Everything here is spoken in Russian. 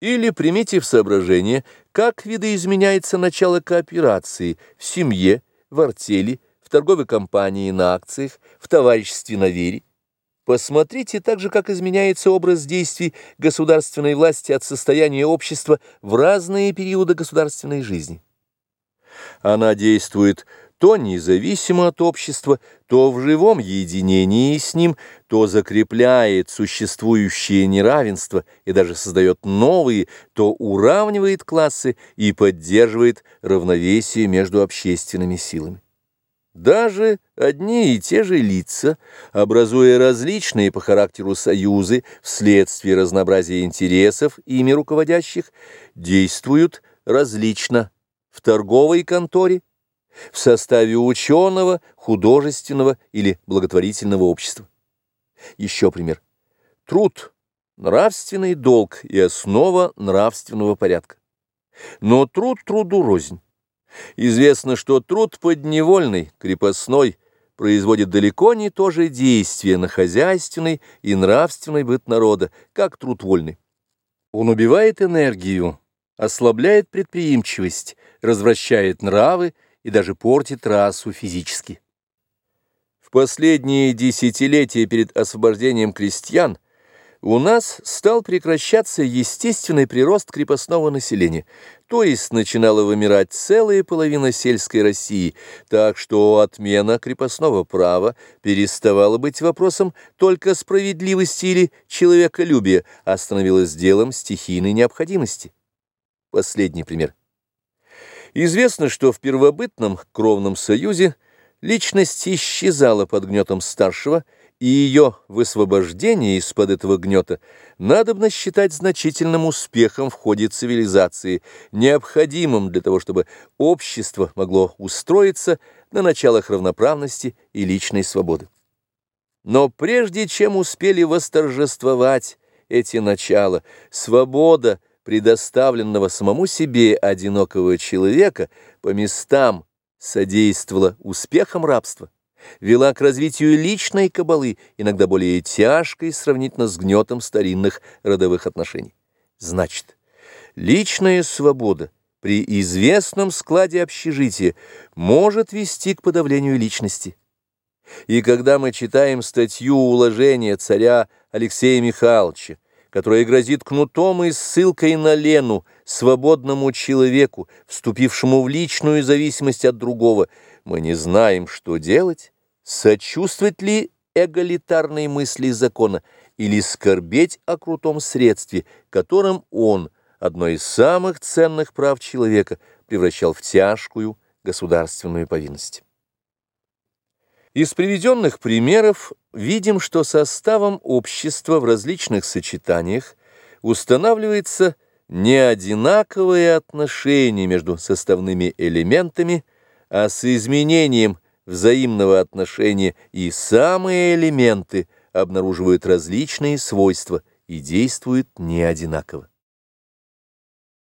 Или примите в соображение, как видоизменяется начало кооперации в семье, в артели, в торговой компании на акциях, в товариществе на вере. Посмотрите также, как изменяется образ действий государственной власти от состояния общества в разные периоды государственной жизни. Она действует то независимо от общества, то в живом единении с ним, то закрепляет существующее неравенство и даже создает новые, то уравнивает классы и поддерживает равновесие между общественными силами. Даже одни и те же лица, образуя различные по характеру союзы вследствие разнообразия интересов, ими руководящих, действуют различно в торговой конторе, в составе ученого, художественного или благотворительного общества. Еще пример. Труд – нравственный долг и основа нравственного порядка. Но труд труду рознь. Известно, что труд подневольный, крепостной, производит далеко не то же действие на хозяйственный и нравственный быт народа, как труд вольный. Он убивает энергию, ослабляет предприимчивость, развращает нравы и даже портит расу физически. В последние десятилетия перед освобождением крестьян у нас стал прекращаться естественный прирост крепостного населения, то есть начинала вымирать целая половина сельской России, так что отмена крепостного права переставала быть вопросом только справедливости или человеколюбия, а становилась делом стихийной необходимости. Последний пример. Известно, что в первобытном кровном союзе личность исчезала под гнетом старшего, и ее высвобождение из-под этого гнета надобно считать значительным успехом в ходе цивилизации, необходимым для того, чтобы общество могло устроиться на началах равноправности и личной свободы. Но прежде чем успели восторжествовать эти начала, свобода, предоставленного самому себе одинокого человека, по местам содействовала успехам рабства вела к развитию личной кабалы, иногда более тяжкой сравнительно с гнетом старинных родовых отношений. Значит, личная свобода при известном складе общежития может вести к подавлению личности. И когда мы читаем статью уложения царя Алексея Михайловича, которая грозит кнутом и ссылкой на Лену, свободному человеку, вступившему в личную зависимость от другого, мы не знаем, что делать, Сочувствовать ли эгалитарной мысли закона или скорбеть о крутом средстве, которым он, одно из самых ценных прав человека, превращал в тяжкую государственную повинность. Из приведенных примеров видим, что составом общества в различных сочетаниях устанавливается неодинаковое отношение между составными элементами, а с изменением взаимного отношения и самые элементы обнаруживают различные свойства и действуют не одинаково.